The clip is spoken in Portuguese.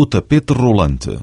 o tapete rolante.